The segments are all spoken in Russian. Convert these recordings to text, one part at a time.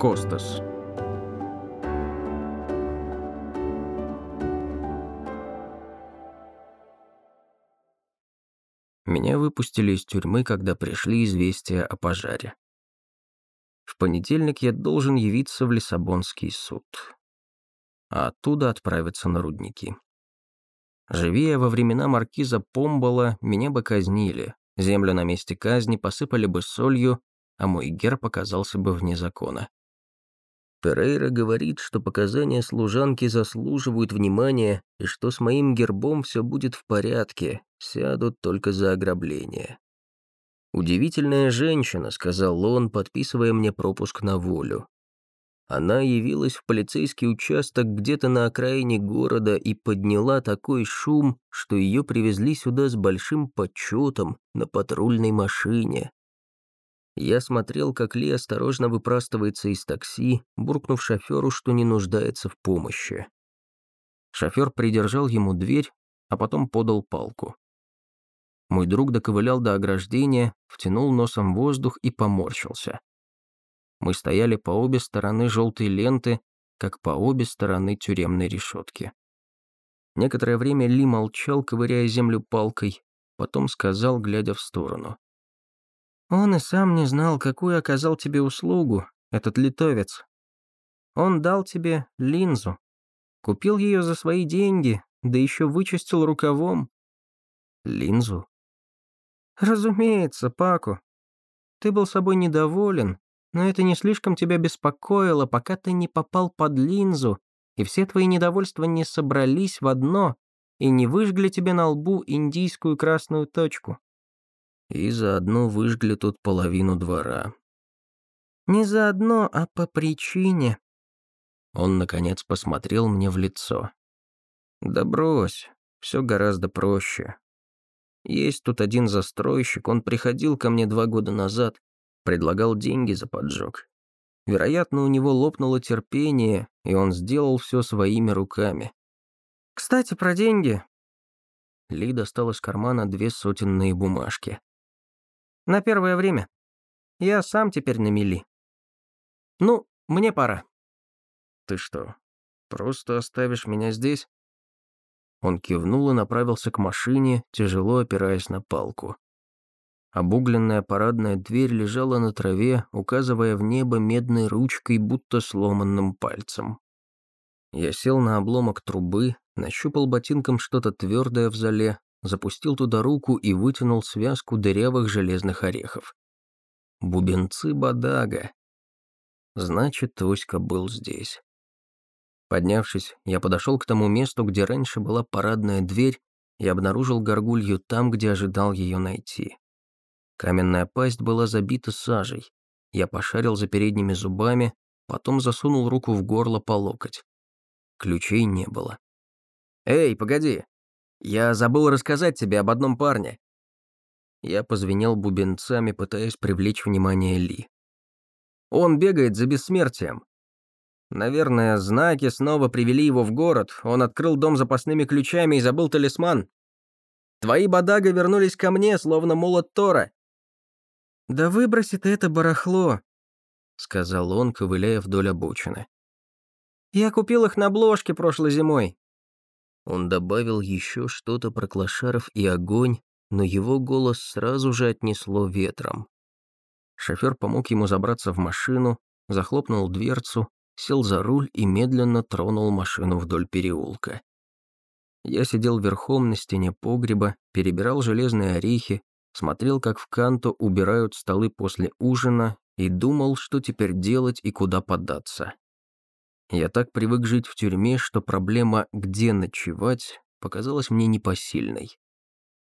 Костас. Меня выпустили из тюрьмы, когда пришли известия о пожаре. В понедельник я должен явиться в Лиссабонский суд, а оттуда отправиться на рудники. Живи во времена маркиза Помбола, меня бы казнили, землю на месте казни посыпали бы солью, а мой герб оказался бы вне закона. Перейра говорит, что показания служанки заслуживают внимания и что с моим гербом все будет в порядке, сядут только за ограбление. «Удивительная женщина», — сказал он, подписывая мне пропуск на волю. Она явилась в полицейский участок где-то на окраине города и подняла такой шум, что ее привезли сюда с большим почетом на патрульной машине. Я смотрел, как Ли осторожно выпрастывается из такси, буркнув шоферу, что не нуждается в помощи. Шофер придержал ему дверь, а потом подал палку. Мой друг доковылял до ограждения, втянул носом воздух и поморщился. Мы стояли по обе стороны желтой ленты, как по обе стороны тюремной решетки. Некоторое время Ли молчал, ковыряя землю палкой, потом сказал, глядя в сторону. «Он и сам не знал, какую оказал тебе услугу, этот литовец. Он дал тебе линзу, купил ее за свои деньги, да еще вычистил рукавом». «Линзу?» «Разумеется, Паку. Ты был собой недоволен, но это не слишком тебя беспокоило, пока ты не попал под линзу, и все твои недовольства не собрались в одно и не выжгли тебе на лбу индийскую красную точку. И заодно выжгли тут половину двора. Не заодно, а по причине. Он, наконец, посмотрел мне в лицо. Да брось, все гораздо проще. Есть тут один застройщик, он приходил ко мне два года назад, предлагал деньги за поджог. Вероятно, у него лопнуло терпение, и он сделал все своими руками. «Кстати, про деньги». Ли достал из кармана две сотенные бумажки. «На первое время. Я сам теперь на мели. Ну, мне пора». «Ты что, просто оставишь меня здесь?» Он кивнул и направился к машине, тяжело опираясь на палку. Обугленная парадная дверь лежала на траве, указывая в небо медной ручкой, будто сломанным пальцем. Я сел на обломок трубы, нащупал ботинком что-то твердое в зале, запустил туда руку и вытянул связку дырявых железных орехов. Бубенцы Бадага. Значит, Оська был здесь. Поднявшись, я подошел к тому месту, где раньше была парадная дверь, и обнаружил горгулью там, где ожидал ее найти. Каменная пасть была забита сажей. Я пошарил за передними зубами, потом засунул руку в горло по локоть. Ключей не было. «Эй, погоди! Я забыл рассказать тебе об одном парне!» Я позвенел бубенцами, пытаясь привлечь внимание Ли. «Он бегает за бессмертием. Наверное, знаки снова привели его в город, он открыл дом запасными ключами и забыл талисман. Твои бодага вернулись ко мне, словно молот Тора. «Да выброси ты это барахло», — сказал он, ковыляя вдоль обочины. «Я купил их на бложке прошлой зимой». Он добавил еще что-то про клошаров и огонь, но его голос сразу же отнесло ветром. Шофер помог ему забраться в машину, захлопнул дверцу, сел за руль и медленно тронул машину вдоль переулка. Я сидел верхом на стене погреба, перебирал железные орехи, смотрел, как в Канто убирают столы после ужина и думал, что теперь делать и куда податься. Я так привык жить в тюрьме, что проблема «где ночевать» показалась мне непосильной.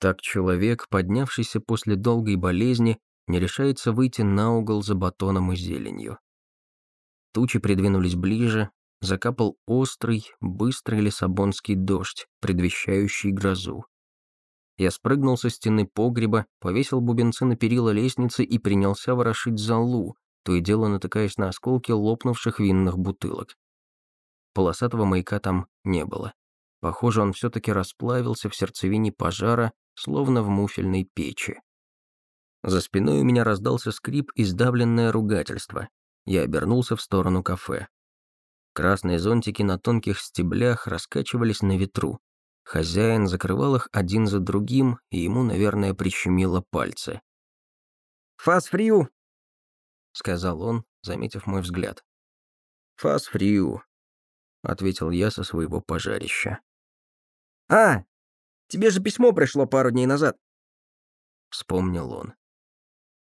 Так человек, поднявшийся после долгой болезни, не решается выйти на угол за батоном и зеленью. Тучи придвинулись ближе, закапал острый, быстрый лиссабонский дождь, предвещающий грозу. Я спрыгнул со стены погреба, повесил бубенцы на перила лестницы и принялся ворошить залу, то и дело натыкаясь на осколки лопнувших винных бутылок. Полосатого маяка там не было. Похоже, он все-таки расплавился в сердцевине пожара, словно в муфельной печи. За спиной у меня раздался скрип и сдавленное ругательство. я обернулся в сторону кафе. Красные зонтики на тонких стеблях раскачивались на ветру. Хозяин закрывал их один за другим, и ему, наверное, прищемило пальцы. «Фас-фрию!» — сказал он, заметив мой взгляд. «Фас-фрию», — ответил я со своего пожарища. «А, тебе же письмо пришло пару дней назад», — вспомнил он.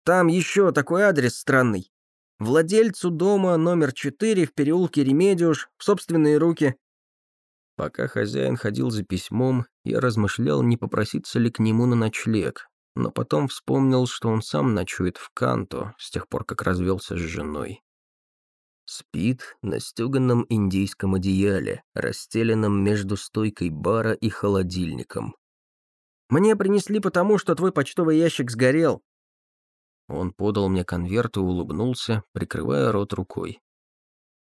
«Там еще такой адрес странный. Владельцу дома номер 4 в переулке Ремедиуш в собственные руки. Пока хозяин ходил за письмом, я размышлял, не попроситься ли к нему на ночлег, но потом вспомнил, что он сам ночует в Канто с тех пор, как развелся с женой. Спит на стеганном индийском одеяле, расстеленном между стойкой бара и холодильником. «Мне принесли потому, что твой почтовый ящик сгорел». Он подал мне конверт и улыбнулся, прикрывая рот рукой.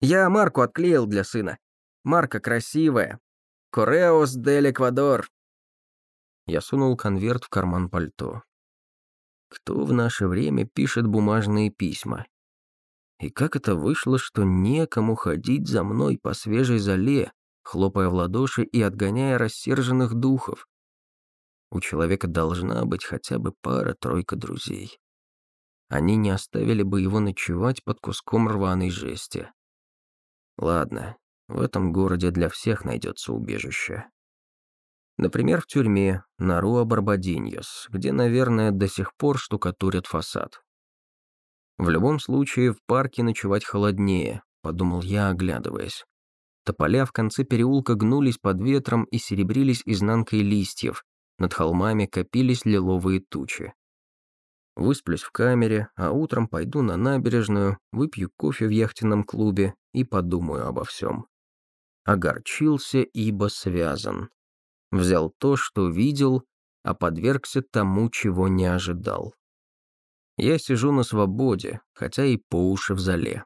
«Я марку отклеил для сына. Марка красивая. Кореос дель Эквадор. Я сунул конверт в карман пальто. Кто в наше время пишет бумажные письма? И как это вышло, что некому ходить за мной по свежей зале, хлопая в ладоши и отгоняя рассерженных духов? У человека должна быть хотя бы пара-тройка друзей. Они не оставили бы его ночевать под куском рваной жести. Ладно, в этом городе для всех найдется убежище. Например, в тюрьме на Руа Барбадиньос, где, наверное, до сих пор штукатурят фасад. В любом случае, в парке ночевать холоднее, подумал я, оглядываясь. Тополя в конце переулка гнулись под ветром и серебрились изнанкой листьев, над холмами копились лиловые тучи. Высплюсь в камере, а утром пойду на набережную, выпью кофе в яхтенном клубе и подумаю обо всем огорчился, ибо связан. Взял то, что видел, а подвергся тому, чего не ожидал. Я сижу на свободе, хотя и по уши в зале.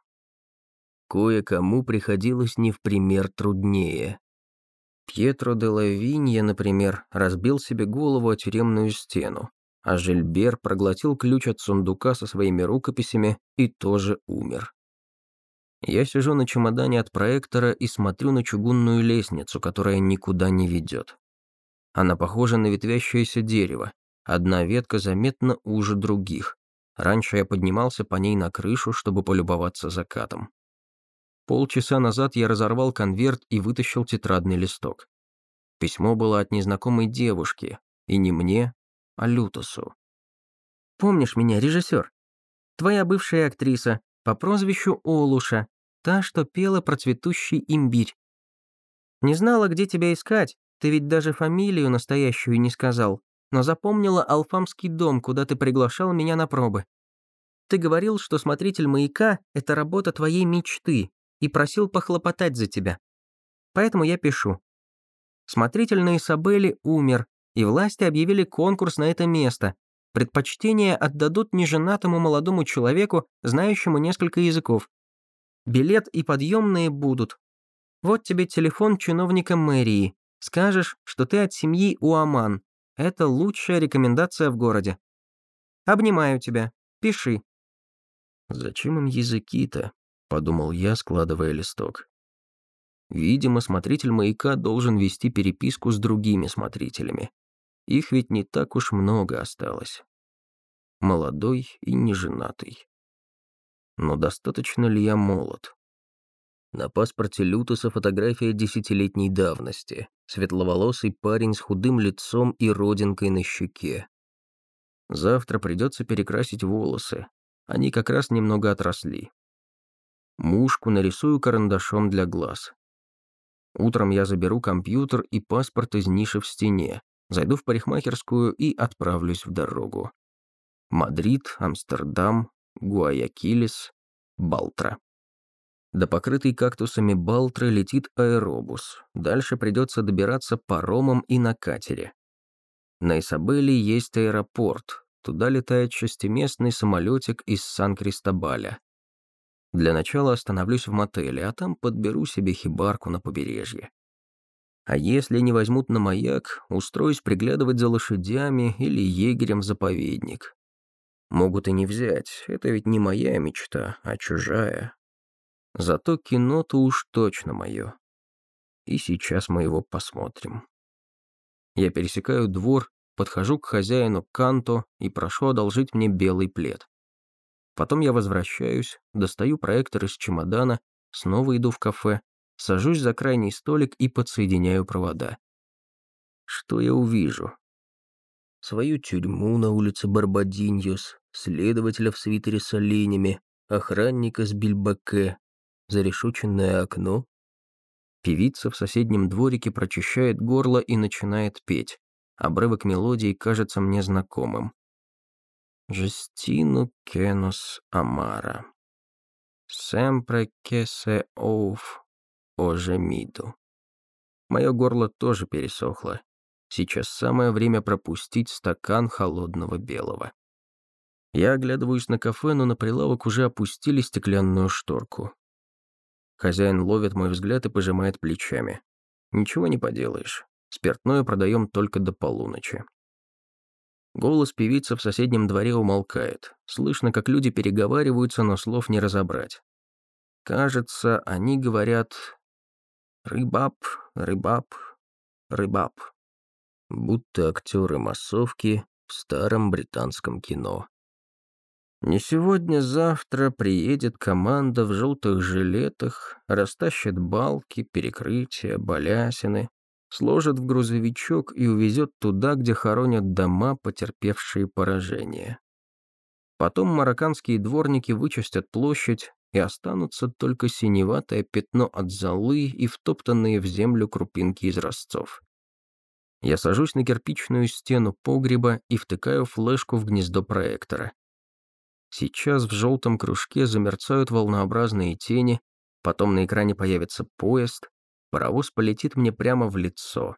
Кое-кому приходилось не в пример труднее. Пьетро де Лавинья, например, разбил себе голову о тюремную стену, а Жильбер проглотил ключ от сундука со своими рукописями и тоже умер. Я сижу на чемодане от проектора и смотрю на чугунную лестницу, которая никуда не ведет. Она похожа на ветвящееся дерево. Одна ветка заметно уже других. Раньше я поднимался по ней на крышу, чтобы полюбоваться закатом. Полчаса назад я разорвал конверт и вытащил тетрадный листок. Письмо было от незнакомой девушки, и не мне, а Лютосу. «Помнишь меня, режиссер? Твоя бывшая актриса, по прозвищу Олуша, та, что пела про цветущий имбирь. Не знала, где тебя искать, ты ведь даже фамилию настоящую не сказал, но запомнила Алфамский дом, куда ты приглашал меня на пробы. Ты говорил, что смотритель маяка — это работа твоей мечты, и просил похлопотать за тебя. Поэтому я пишу. Смотритель на Исабеле умер, и власти объявили конкурс на это место, Предпочтение отдадут неженатому молодому человеку, знающему несколько языков. Билет и подъемные будут. Вот тебе телефон чиновника мэрии. Скажешь, что ты от семьи Уаман. Это лучшая рекомендация в городе. Обнимаю тебя. Пиши. «Зачем им языки-то?» — подумал я, складывая листок. Видимо, смотритель маяка должен вести переписку с другими смотрителями. Их ведь не так уж много осталось. Молодой и неженатый. Но достаточно ли я молод? На паспорте Лютоса фотография десятилетней давности. Светловолосый парень с худым лицом и родинкой на щеке. Завтра придется перекрасить волосы. Они как раз немного отросли. Мушку нарисую карандашом для глаз. Утром я заберу компьютер и паспорт из ниши в стене, зайду в парикмахерскую и отправлюсь в дорогу. Мадрид, Амстердам, Гуаякиль, Балтра. До покрытой кактусами Балтры летит аэробус. Дальше придется добираться паромом и на катере. На Исабеле есть аэропорт. Туда летает шестиместный самолетик из Сан-Кристобаля. Для начала остановлюсь в мотеле, а там подберу себе хибарку на побережье. А если не возьмут на маяк, устроюсь приглядывать за лошадями или егерем заповедник. Могут и не взять, это ведь не моя мечта, а чужая. Зато кино-то уж точно мое. И сейчас мы его посмотрим. Я пересекаю двор, подхожу к хозяину Канто и прошу одолжить мне белый плед. Потом я возвращаюсь, достаю проектор из чемодана, снова иду в кафе, сажусь за крайний столик и подсоединяю провода. Что я увижу? Свою тюрьму на улице Барбадиньос, следователя в свитере с оленями, охранника с бильбаке, зарешученное окно. Певица в соседнем дворике прочищает горло и начинает петь. Обрывок мелодии кажется мне знакомым. «Жестину кенус амара. Семпре кесе оуф ожемиду». Мое горло тоже пересохло. Сейчас самое время пропустить стакан холодного белого. Я оглядываюсь на кафе, но на прилавок уже опустили стеклянную шторку. Хозяин ловит мой взгляд и пожимает плечами. Ничего не поделаешь. Спиртное продаем только до полуночи. Голос певицы в соседнем дворе умолкает. Слышно, как люди переговариваются, но слов не разобрать. Кажется, они говорят «рыбап, рыбап, рыбап», будто актеры массовки в старом британском кино. Не сегодня-завтра приедет команда в желтых жилетах, растащит балки, перекрытия, балясины, сложит в грузовичок и увезет туда, где хоронят дома, потерпевшие поражение. Потом марокканские дворники вычистят площадь, и останутся только синеватое пятно от золы и втоптанные в землю крупинки из ростцов. Я сажусь на кирпичную стену погреба и втыкаю флешку в гнездо проектора. Сейчас в желтом кружке замерцают волнообразные тени, потом на экране появится поезд, паровоз полетит мне прямо в лицо,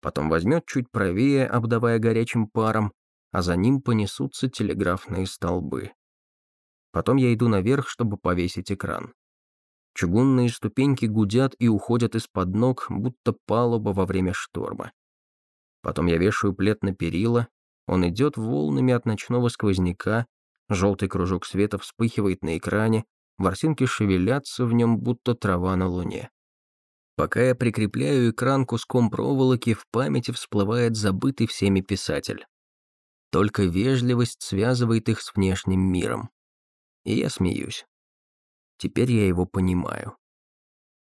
потом возьмет чуть правее, обдавая горячим паром, а за ним понесутся телеграфные столбы. Потом я иду наверх, чтобы повесить экран. Чугунные ступеньки гудят и уходят из-под ног, будто палуба во время шторма. Потом я вешаю плед на перила, он идет волнами от ночного сквозняка, Желтый кружок света вспыхивает на экране, ворсинки шевелятся в нем, будто трава на луне. Пока я прикрепляю экран куском проволоки, в памяти всплывает забытый всеми писатель. Только вежливость связывает их с внешним миром. И я смеюсь. Теперь я его понимаю.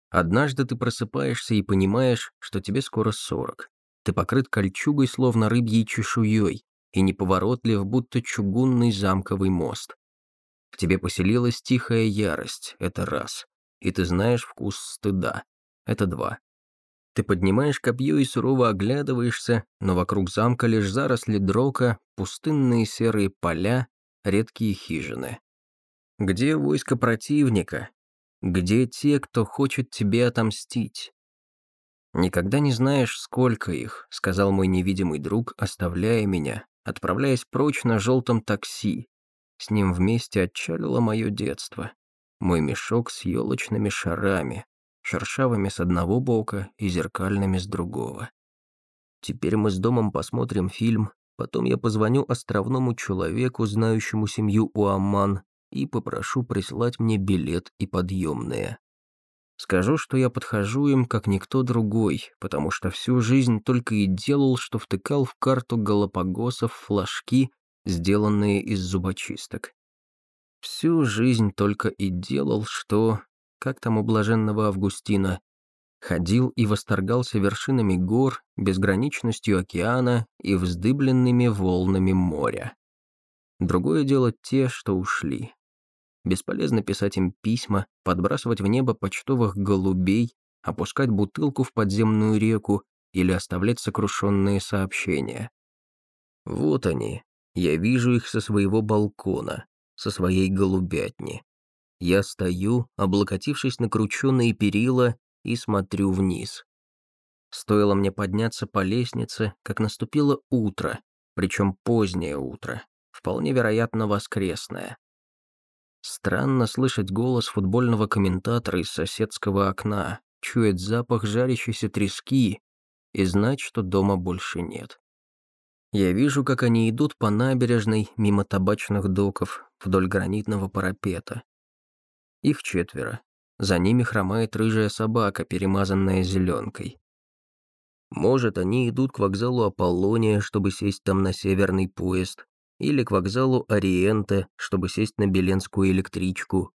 Однажды ты просыпаешься и понимаешь, что тебе скоро сорок. Ты покрыт кольчугой, словно рыбьей чешуей, и неповоротлив, будто чугунный замковый мост. В тебе поселилась тихая ярость, это раз, и ты знаешь вкус стыда, это два. Ты поднимаешь копье и сурово оглядываешься, но вокруг замка лишь заросли дрока, пустынные серые поля, редкие хижины. Где войско противника? Где те, кто хочет тебе отомстить? «Никогда не знаешь, сколько их», — сказал мой невидимый друг, оставляя меня, отправляясь прочь на желтом такси. С ним вместе отчалило мое детство. Мой мешок с елочными шарами, шершавыми с одного бока и зеркальными с другого. Теперь мы с домом посмотрим фильм, потом я позвоню островному человеку, знающему семью Уаман, и попрошу прислать мне билет и подъемные. Скажу, что я подхожу им, как никто другой, потому что всю жизнь только и делал, что втыкал в карту Галапагосов флажки, сделанные из зубочисток. Всю жизнь только и делал, что, как там у блаженного Августина, ходил и восторгался вершинами гор, безграничностью океана и вздыбленными волнами моря. Другое дело те, что ушли. Бесполезно писать им письма, подбрасывать в небо почтовых голубей, опускать бутылку в подземную реку или оставлять сокрушенные сообщения. Вот они. Я вижу их со своего балкона, со своей голубятни. Я стою, облокотившись на крученные перила, и смотрю вниз. Стоило мне подняться по лестнице, как наступило утро, причем позднее утро, вполне вероятно воскресное. Странно слышать голос футбольного комментатора из соседского окна, чуять запах жарящейся трески и знать, что дома больше нет. Я вижу, как они идут по набережной мимо табачных доков вдоль гранитного парапета. Их четверо. За ними хромает рыжая собака, перемазанная зеленкой. Может, они идут к вокзалу Аполлония, чтобы сесть там на северный поезд, или к вокзалу Ориента, чтобы сесть на Беленскую электричку.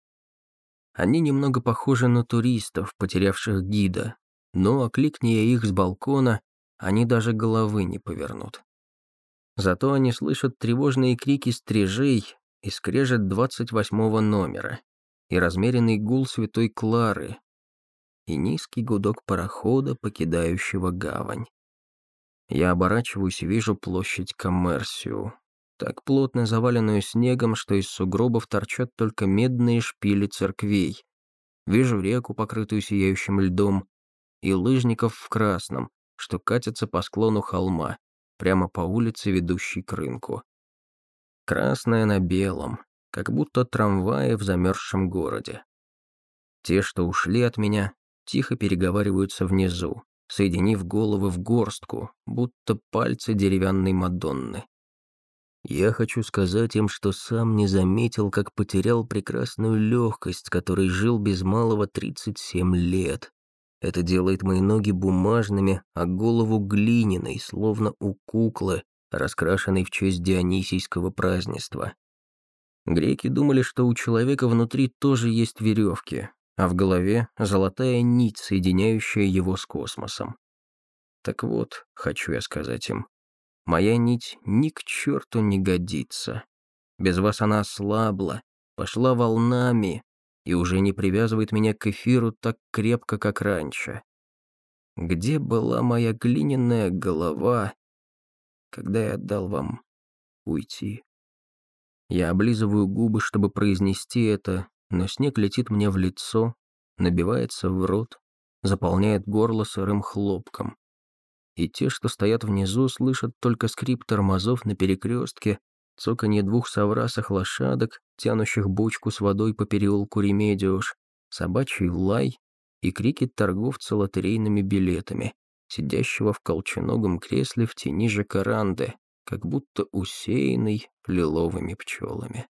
Они немного похожи на туристов, потерявших гида, но, окликни я их с балкона, они даже головы не повернут. Зато они слышат тревожные крики стрижей и скрежет двадцать восьмого номера, и размеренный гул святой Клары, и низкий гудок парохода, покидающего гавань. Я оборачиваюсь и вижу площадь Коммерсию, так плотно заваленную снегом, что из сугробов торчат только медные шпили церквей. Вижу реку, покрытую сияющим льдом, и лыжников в красном, что катятся по склону холма, прямо по улице, ведущей к рынку. Красное на белом, как будто трамваи в замерзшем городе. Те, что ушли от меня, тихо переговариваются внизу, соединив головы в горстку, будто пальцы деревянной Мадонны. Я хочу сказать им, что сам не заметил, как потерял прекрасную легкость, которой жил без малого 37 лет, это делает мои ноги бумажными, а голову глиняной, словно у куклы, раскрашенной в честь Дионисийского празднества. Греки думали, что у человека внутри тоже есть веревки, а в голове золотая нить, соединяющая его с космосом. Так вот, хочу я сказать им, моя нить ни к черту не годится. Без вас она ослабла, пошла волнами, и уже не привязывает меня к эфиру так крепко, как раньше. Где была моя глиняная голова, когда я отдал вам уйти? Я облизываю губы, чтобы произнести это, но снег летит мне в лицо, набивается в рот, заполняет горло сырым хлопком. И те, что стоят внизу, слышат только скрип тормозов на перекрестке цоканье двух соврасых лошадок, тянущих бочку с водой по переулку Ремедиуш, собачий лай и крики торговца лотерейными билетами, сидящего в колченогом кресле в тени жакаранды, как будто усеянный лиловыми пчелами.